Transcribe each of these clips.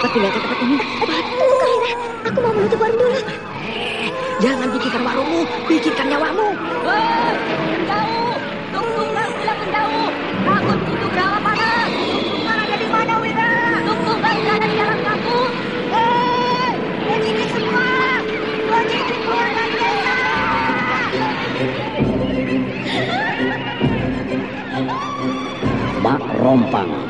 Cepat tinggalkan tempat ini. Kaira, aku mau menutup warung dulu. Jangan pikirkan warungmu, pikirkan nyawamu. Mak Rompang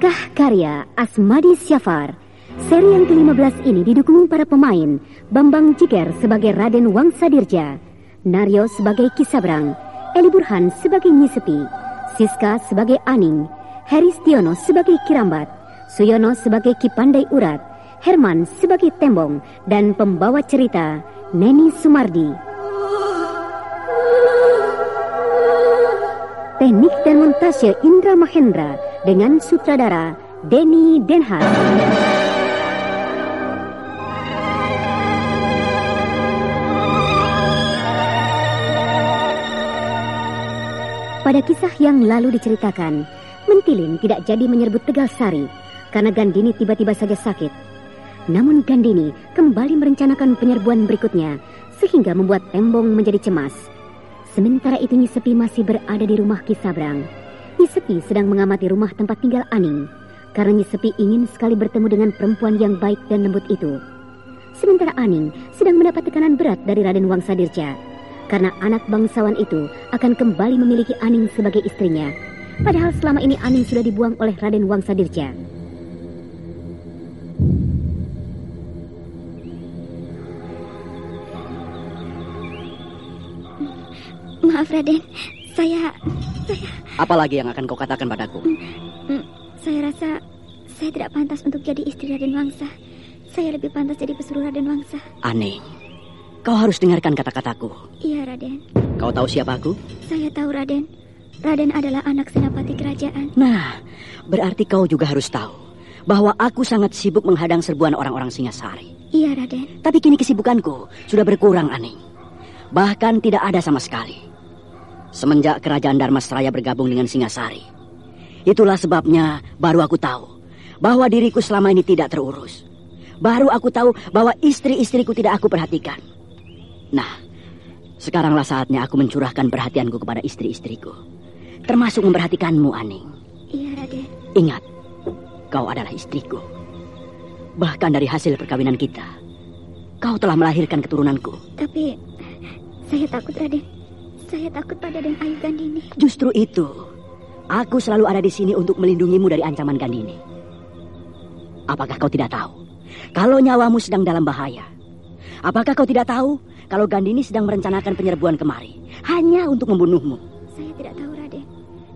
Naskah karya Asmadi Syafar. Seri yang ke-15 ini didukung para pemain Bambang Jiger sebagai Raden Wangsadirja, Naryo sebagai Kisabrang, Eli Burhan sebagai Nyisepi, Siska sebagai Aning, Heri Stiono sebagai Kirambat, Suyono sebagai Kipandai Urat, Herman sebagai Tembong, dan pembawa cerita Neni Sumardi. Teknik dan montase Indra Mahendra dengan sutradara Denny Denhar. Pada kisah yang lalu diceritakan, Mentilin tidak jadi menyerbu Tegal Sari. karena Gandini tiba-tiba saja sakit. Namun Gandini kembali merencanakan penyerbuan berikutnya sehingga membuat Tembong menjadi cemas. Sementara itu Nyisepi masih berada di rumah Kisabrang. Nyisepi sedang mengamati rumah tempat tinggal Aning karena Nyisepi ingin sekali bertemu dengan perempuan yang baik dan lembut itu. Sementara Aning sedang mendapat tekanan berat dari Raden Wangsadirja karena anak bangsawan itu akan kembali memiliki Aning sebagai istrinya. Padahal selama ini Aning sudah dibuang oleh Raden Wangsadirja. Maaf Raden, saya... Apalagi yang akan kau katakan padaku? Hmm, saya rasa saya tidak pantas untuk jadi istri Raden Wangsa. Saya lebih pantas jadi pesuruh Raden Wangsa. Aneh. Kau harus dengarkan kata-kataku. Iya, Raden. Kau tahu siapa aku? Saya tahu, Raden. Raden adalah anak senapati kerajaan. Nah, berarti kau juga harus tahu bahwa aku sangat sibuk menghadang serbuan orang-orang Singasari. Iya, Raden. Tapi kini kesibukanku sudah berkurang, Aning. Bahkan tidak ada sama sekali. Semenjak kerajaan Darmasraya bergabung dengan Singasari. Itulah sebabnya baru aku tahu bahwa diriku selama ini tidak terurus. Baru aku tahu bahwa istri-istriku tidak aku perhatikan. Nah, sekaranglah saatnya aku mencurahkan perhatianku kepada istri-istriku. Termasuk memperhatikanmu, Aning. Iya, Raden. Ingat, kau adalah istriku. Bahkan dari hasil perkawinan kita, kau telah melahirkan keturunanku. Tapi saya takut, Raden. Saya takut pada Den Ayu Gandini. Justru itu, aku selalu ada di sini untuk melindungimu dari ancaman Gandini. Apakah kau tidak tahu kalau nyawamu sedang dalam bahaya? Apakah kau tidak tahu kalau Gandini sedang merencanakan penyerbuan kemari hanya untuk membunuhmu? Saya tidak tahu, Raden.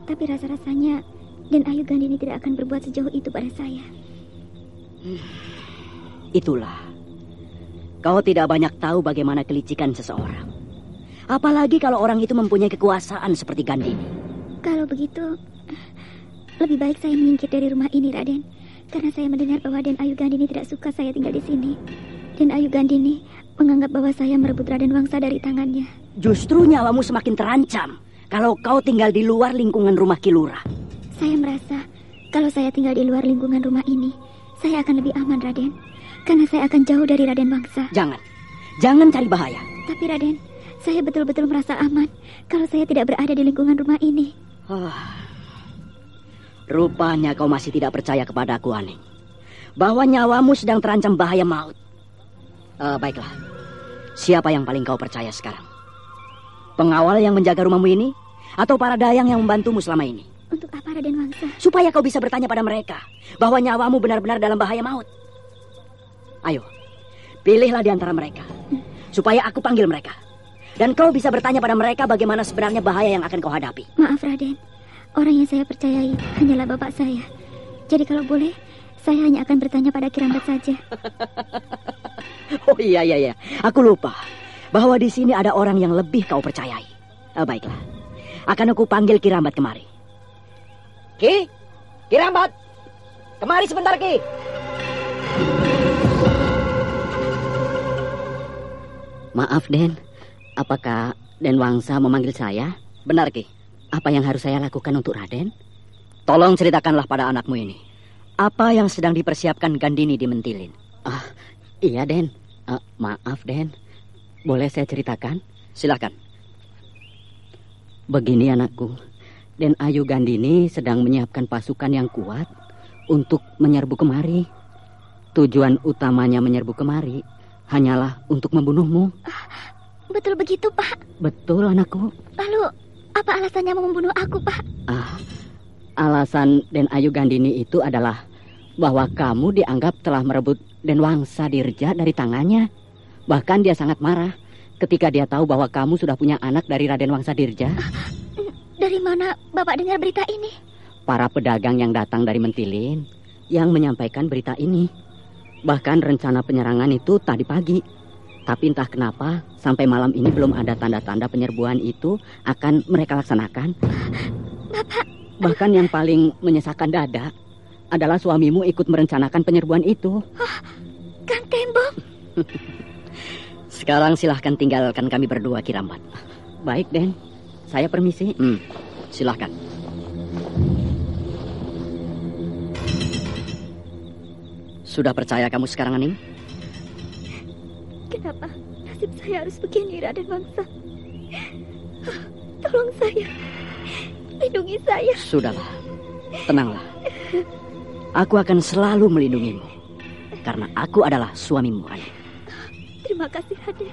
Tapi rasa-rasanya Den Ayu Gandini tidak akan berbuat sejauh itu pada saya. Itulah. Kau tidak banyak tahu bagaimana kelicikan seseorang. Apalagi kalau orang itu mempunyai kekuasaan seperti Gandini. Kalau begitu, lebih baik saya menyingkir dari rumah ini, Raden. Karena saya mendengar bahwa Den Ayu Gandini tidak suka saya tinggal di sini. Den Ayu Gandini menganggap bahwa saya merebut Raden Wangsa dari tangannya. Justru nyawamu semakin terancam kalau kau tinggal di luar lingkungan rumah Kilura. Saya merasa kalau saya tinggal di luar lingkungan rumah ini, saya akan lebih aman, Raden. Karena saya akan jauh dari Raden Wangsa. Jangan. Jangan cari bahaya. Tapi Raden, saya betul-betul merasa aman kalau saya tidak berada di lingkungan rumah ini. Oh. Rupanya kau masih tidak percaya kepadaku, Aning. Bahwa nyawamu sedang terancam bahaya maut. Uh, baiklah. Siapa yang paling kau percaya sekarang? Pengawal yang menjaga rumahmu ini? Atau para dayang yang membantumu selama ini? Untuk apa Raden Wangsa? Supaya kau bisa bertanya pada mereka bahwa nyawamu benar-benar dalam bahaya maut. Ayo, pilihlah di antara mereka. Supaya aku panggil mereka. Dan kau bisa bertanya pada mereka bagaimana sebenarnya bahaya yang akan kau hadapi. Maaf Raden, orang yang saya percayai hanyalah bapak saya. Jadi kalau boleh, saya hanya akan bertanya pada Kirambat saja. Oh iya iya iya, aku lupa bahwa di sini ada orang yang lebih kau percayai. Ah, baiklah, akan aku panggil Kirambat kemari. Ki, Kirambat, kemari sebentar Ki. Maaf Den, apakah Den Wangsa memanggil saya? Benar Ki. Apa yang harus saya lakukan untuk Raden? Tolong ceritakanlah pada anakmu ini. Apa yang sedang dipersiapkan Gandini di Mentilin? Ah, iya Den. Uh, maaf Den. Boleh saya ceritakan? Silakan. Begini anakku. Den Ayu Gandini sedang menyiapkan pasukan yang kuat untuk menyerbu kemari. Tujuan utamanya menyerbu kemari hanyalah untuk membunuhmu. Betul begitu, Pak. Betul anakku. Lalu, apa alasannya mau membunuh aku, Pak? Ah, alasan Den Ayu Gandini itu adalah bahwa kamu dianggap telah merebut Den Wangsa Dirja dari tangannya. Bahkan dia sangat marah ketika dia tahu bahwa kamu sudah punya anak dari Raden Wangsa Dirja. Dari mana Bapak dengar berita ini? Para pedagang yang datang dari Mentilin yang menyampaikan berita ini. Bahkan rencana penyerangan itu tadi pagi. Tapi entah kenapa sampai malam ini belum ada tanda-tanda penyerbuan itu akan mereka laksanakan. Bapak, Bahkan yang paling menyesakan dada adalah suamimu ikut merencanakan penyerbuan itu. Kang Tembong. Sekarang silahkan tinggalkan kami berdua, Kirambat. Baik, Den. Saya permisi. Hmm, silahkan. Sudah percaya kamu sekarang, Aning? Kenapa nasib saya harus begini, Raden Wangsa? Tolong saya. Lindungi saya. Sudahlah. Tenanglah. Aku akan selalu melindungimu. Karena aku adalah suamimu, Aning. Terima kasih, Raden.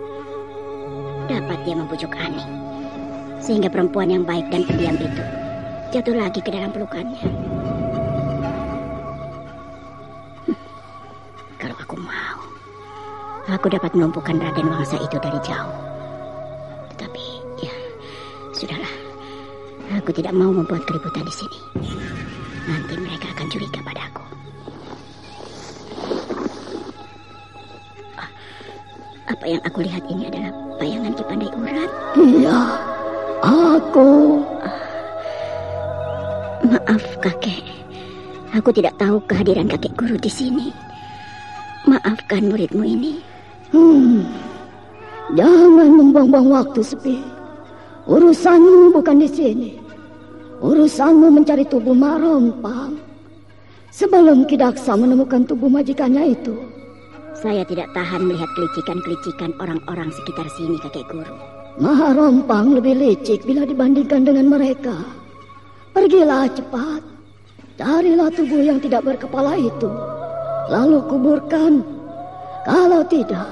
Dapat dia membujuk Ani. Sehingga perempuan yang baik dan pendiam itu jatuh lagi ke dalam pelukannya. Hmm. Kalau aku mau, aku dapat melumpuhkan Raden Wangsa itu dari jauh. Tetapi, ya, sudahlah. Aku tidak mau membuat keributan di sini. Nanti mereka akan curiga padaku. Apa yang aku lihat ini adalah bayangan Ki Pandai Urat. Iya, aku. Maaf, kakek. Aku tidak tahu kehadiran kakek guru di sini. Maafkan muridmu ini. Hmm, jangan membuang-buang waktu sepi. Urusanmu bukan di sini. Urusanmu mencari tubuh Marompang. Sebelum Kidaksa menemukan tubuh majikannya itu. Saya tidak tahan melihat kelicikan-kelicikan orang-orang sekitar sini, kakek guru. Maharompang lebih licik bila dibandingkan dengan mereka. Pergilah cepat. Carilah tubuh yang tidak berkepala itu. Lalu kuburkan. Kalau tidak,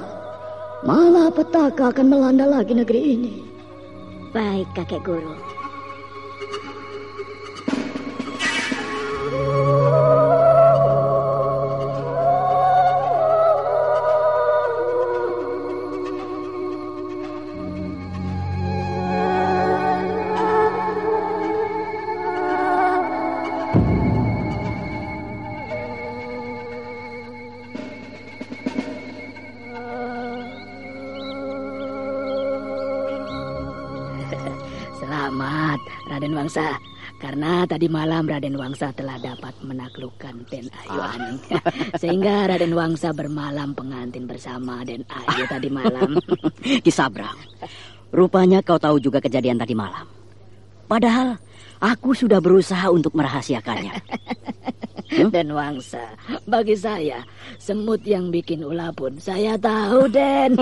malah petaka akan melanda lagi negeri ini. Baik, kakek guru. Selamat, Raden Wangsa. Karena tadi malam Raden Wangsa telah dapat menaklukkan Den Ayu Aning. Sehingga Raden Wangsa bermalam pengantin bersama Den Ayu tadi malam. Kisabrang, rupanya kau tahu juga kejadian tadi malam. Padahal aku sudah berusaha untuk merahasiakannya. Den Wangsa, bagi saya semut yang bikin ulah pun saya tahu Den.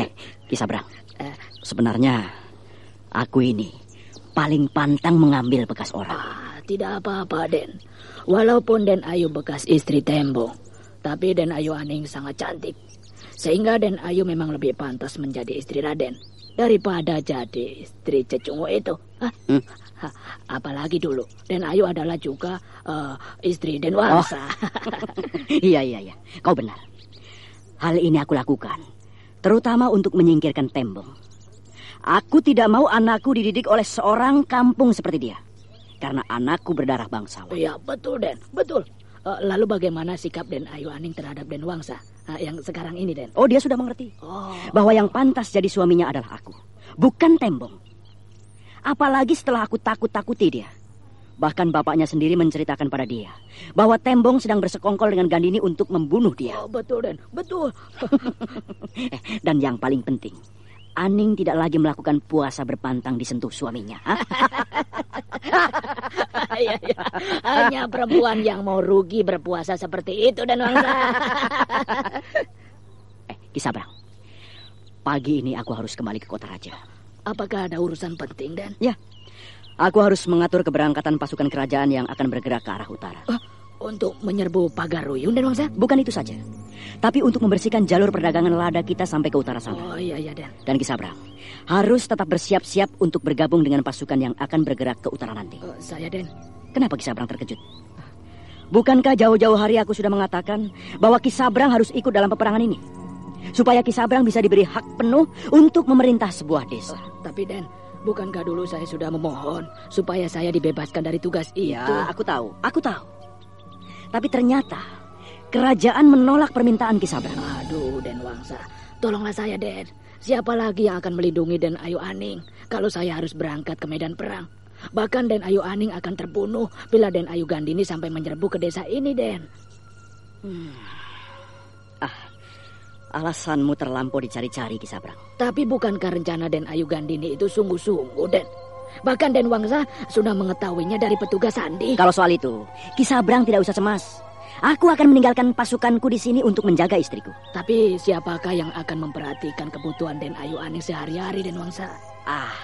eh, Kisabrang, eh, sebenarnya aku ini paling pantang mengambil bekas orang. Ah, tidak apa-apa Den. Walaupun Den Ayu bekas istri Tembong, tapi Den Ayu Aning sangat cantik. Sehingga Den Ayu memang lebih pantas menjadi istri Raden daripada jadi istri Cecungu itu. Hah? Hmm. Ha, apalagi dulu Den Ayu adalah juga uh, istri Den Wangsa. iya iya iya, kau benar. Hal ini aku lakukan terutama untuk menyingkirkan Tembong. Aku tidak mau anakku dididik oleh seorang kampung seperti dia. Karena anakku berdarah bangsawan. Iya, betul, Den. Betul. Uh, lalu bagaimana sikap Den Ayu Aning terhadap Den Wangsa uh, yang sekarang ini, Den? Oh, dia sudah mengerti. Oh. Bahwa yang pantas jadi suaminya adalah aku. Bukan Tembong. Apalagi setelah aku takut-takuti dia. Bahkan bapaknya sendiri menceritakan pada dia bahwa Tembong sedang bersekongkol dengan Gandini untuk membunuh dia. Oh, betul, Den. Betul. Dan yang paling penting, Aning tidak lagi melakukan puasa berpantang disentuh suaminya. Iya, iya. Hanya perempuan yang mau rugi berpuasa seperti itu dan Wangsa. eh, Kisabrang. Pagi ini aku harus kembali ke kota raja. Apakah ada urusan penting dan? Ya, aku harus mengatur keberangkatan pasukan kerajaan yang akan bergerak ke arah utara. Oh, untuk menyerbu Pagaruyung dan Wangsa? Bukan itu saja, tapi untuk membersihkan jalur perdagangan lada kita sampai ke utara sana. Oh iya iya dan. Dan Kisabrang harus tetap bersiap-siap untuk bergabung dengan pasukan yang akan bergerak ke utara nanti. Oh, saya dan. Kenapa Kisabrang terkejut? Bukankah jauh-jauh hari aku sudah mengatakan bahwa Kisabrang harus ikut dalam peperangan ini? Supaya Kisabrang bisa diberi hak penuh untuk memerintah sebuah desa. Oh, tapi dan, bukankah dulu saya sudah memohon supaya saya dibebaskan dari tugas itu? Ya, aku tahu, aku tahu. Tapi ternyata kerajaan menolak permintaan Kisabrang. Aduh, Den Wangsa, tolonglah saya, Den. Siapa lagi yang akan melindungi Den Ayu Aning kalau saya harus berangkat ke medan perang? Bahkan Den Ayu Aning akan terbunuh bila Den Ayu Gandini sampai menyerbu ke desa ini, Den. Hmm. Ah, alasanmu terlampau dicari-cari, Kisabrang. Tapi bukankah rencana Den Ayu Gandini itu sungguh-sungguh, Den? Bahkan Den Wangsa sudah mengetahuinya dari petugas Sandi. Kalau soal itu, Kisabrang tidak usah cemas. Aku akan meninggalkan pasukanku di sini untuk menjaga istriku. Tapi siapakah yang akan memperhatikan kebutuhan Den Ayu Aning sehari-hari, Den Wangsa? Ah,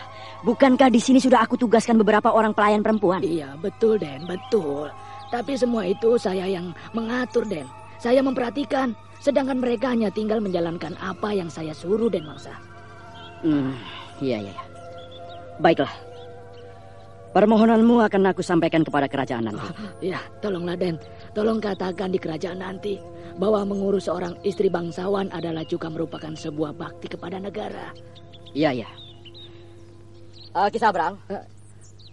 bukankah di sini sudah aku tugaskan beberapa orang pelayan perempuan? Iya, betul, Den, betul. Tapi semua itu saya yang mengatur, Den. Saya memperhatikan, sedangkan mereka hanya tinggal menjalankan apa yang saya suruh, Den Wangsa. Hmm, iya, iya. iya. Baiklah. Permohonanmu akan aku sampaikan kepada kerajaan nanti. Ya, tolonglah, Den. Tolong katakan di kerajaan nanti bahwa mengurus seorang istri bangsawan adalah juga merupakan sebuah bakti kepada negara. Iya, iya. Uh, Kisabrang, uh,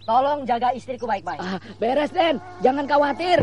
tolong jaga istriku baik-baik. Ah, beres, Den. Jangan khawatir.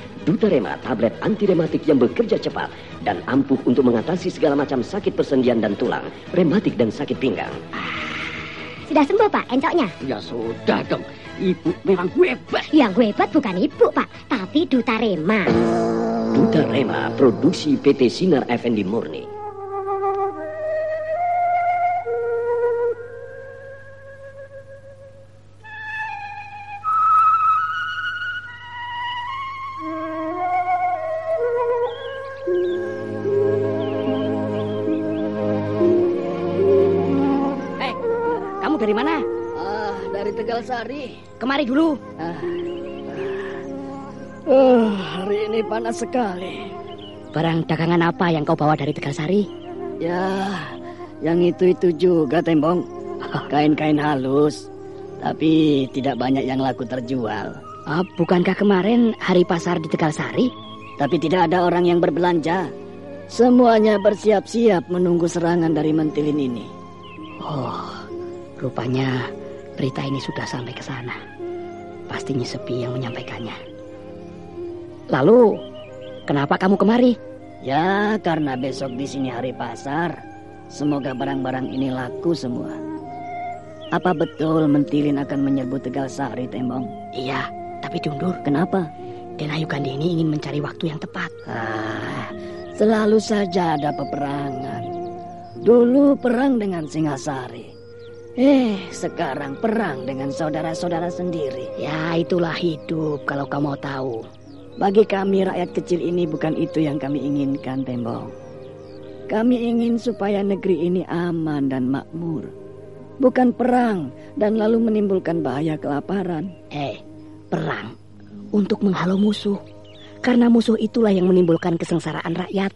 Dutarema, tablet anti rematik yang bekerja cepat dan ampuh untuk mengatasi segala macam sakit persendian dan tulang, rematik dan sakit pinggang. Sudah sembuh Pak encoknya? Ya sudah dong. Ibu memang hebat. Yang hebat bukan Ibu Pak, tapi Dutarema. Dutarema, produksi PT Sinar Effendi Murni. Kemari dulu. Uh, hari ini panas sekali. Barang dagangan apa yang kau bawa dari Tegalsari? Ya, yang itu-itu juga, Tembong. Kain-kain halus. Tapi tidak banyak yang laku terjual. Ah, bukankah kemarin hari pasar di Tegalsari? Tapi tidak ada orang yang berbelanja. Semuanya bersiap-siap menunggu serangan dari mentilin ini. Oh, rupanya berita ini sudah sampai ke sana. Pastinya sepi yang menyampaikannya. Lalu, kenapa kamu kemari? Ya, karena besok di sini hari pasar. Semoga barang-barang ini laku semua. Apa betul mentilin akan menyerbu Tegal Sari, Tembong? Iya, tapi Dundur, Kenapa? Den Ayu Gandini ingin mencari waktu yang tepat. Ah, selalu saja ada peperangan. Dulu perang dengan Singasari. Eh, sekarang perang dengan saudara-saudara sendiri. Ya, itulah hidup kalau kau mau tahu. Bagi kami rakyat kecil ini bukan itu yang kami inginkan, Tembong. Kami ingin supaya negeri ini aman dan makmur. Bukan perang dan lalu menimbulkan bahaya kelaparan. Eh, perang untuk menghalau musuh. Karena musuh itulah yang menimbulkan kesengsaraan rakyat.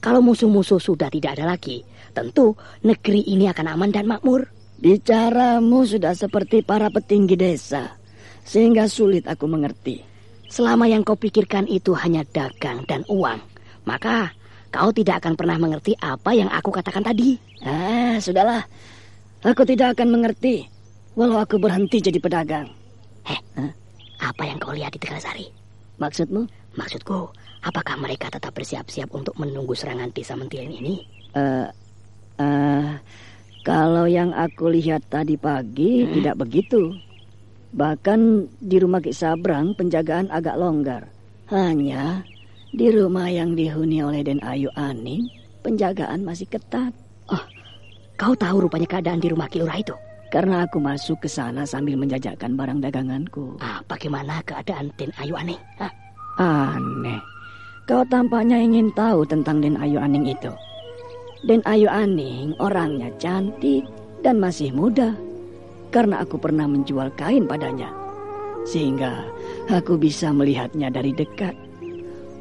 Kalau musuh-musuh sudah tidak ada lagi, tentu negeri ini akan aman dan makmur. Bicaramu sudah seperti para petinggi desa, sehingga sulit aku mengerti. Selama yang kau pikirkan itu hanya dagang dan uang, maka kau tidak akan pernah mengerti apa yang aku katakan tadi. Ah, sudahlah. Aku tidak akan mengerti, walau aku berhenti jadi pedagang. Heh, apa yang kau lihat di Tegalasari? Maksudmu? Maksudku, apakah mereka tetap bersiap-siap untuk menunggu serangan desa Mentilin ini? Eh, eh, kalau yang aku lihat tadi pagi Hmm? tidak begitu. Bahkan di rumah Ki Sabrang penjagaan agak longgar. Hanya di rumah yang dihuni oleh Den Ayu Aning penjagaan masih ketat. Kau tahu rupanya keadaan di rumah Kilura itu? Karena aku masuk ke sana sambil menjajakan barang daganganku. Ah, bagaimana keadaan Den Ayu Aneh? Hah? Aneh. Kau tampaknya ingin tahu tentang Den Ayu Aning itu. Den Ayu Aning orangnya cantik dan masih muda. Karena aku pernah menjual kain padanya. Sehingga aku bisa melihatnya dari dekat.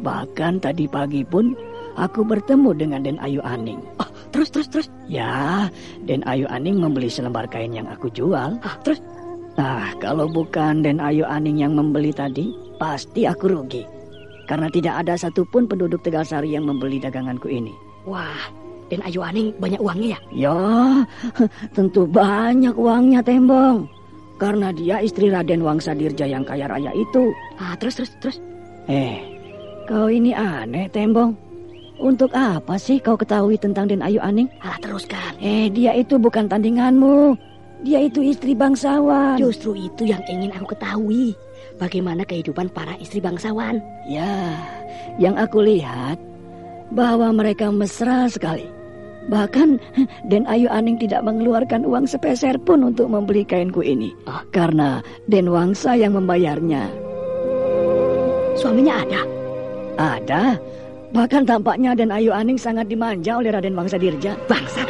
Bahkan tadi pagi pun aku bertemu dengan Den Ayu Aning. Oh, terus, terus, terus. Ya, Den Ayu Aning membeli selembar kain yang aku jual. Ah, terus? Nah, kalau bukan Den Ayu Aning yang membeli tadi, pasti aku rugi. Karena tidak ada satupun penduduk Tegalsari yang membeli daganganku ini. Wah, Den Ayu Aning banyak uangnya ya? Ya, tentu banyak uangnya Tembong. Karena dia istri Raden Wangsa Dirja yang kaya raya itu. Ah, terus, terus, terus. Eh, kau ini aneh Tembong. Untuk apa sih kau ketahui tentang Den Ayu Aning? Alah, teruskan. Eh, dia itu bukan tandinganmu. Dia itu istri bangsawan. Justru itu yang ingin aku ketahui. Bagaimana kehidupan para istri bangsawan? Ya, yang aku lihat bahwa mereka mesra sekali. Bahkan Den Ayu Aning tidak mengeluarkan uang sepeser pun untuk membeli kainku ini. Ah. Karena Den Wangsa yang membayarnya. Suaminya ada? Ada. Bahkan tampaknya Den Ayu Aning sangat dimanja oleh Raden Wangsa Dirja. Bangsat.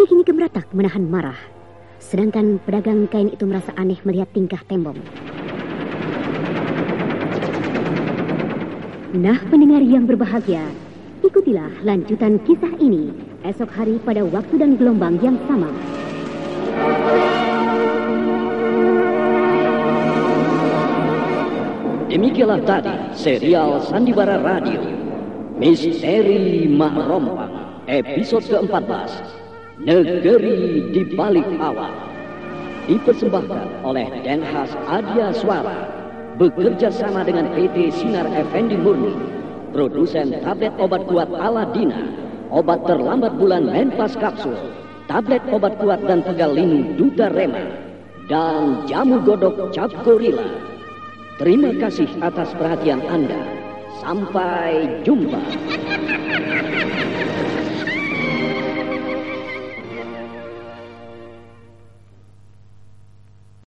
Kini gemeretak menahan marah. Sedangkan pedagang kain itu merasa aneh melihat tingkah Tembong. Nah, pendengar yang berbahagia, ikutilah lanjutan kisah ini esok hari pada waktu dan gelombang yang sama. Demikianlah tadi serial Sandiwara Radio Misteri Mak Rompang episode ke-14 Negeri di Balik Awan dipersembahkan oleh Denhas Adia Suara bekerja sama dengan PT Sinar Effendi Murni produsen tablet obat kuat Aladina obat terlambat bulan Menpas Kapsul tablet obat kuat dan pegal linu Duta Rema dan jamu godok Cap Gorilla Terima kasih atas perhatian Anda. Sampai jumpa.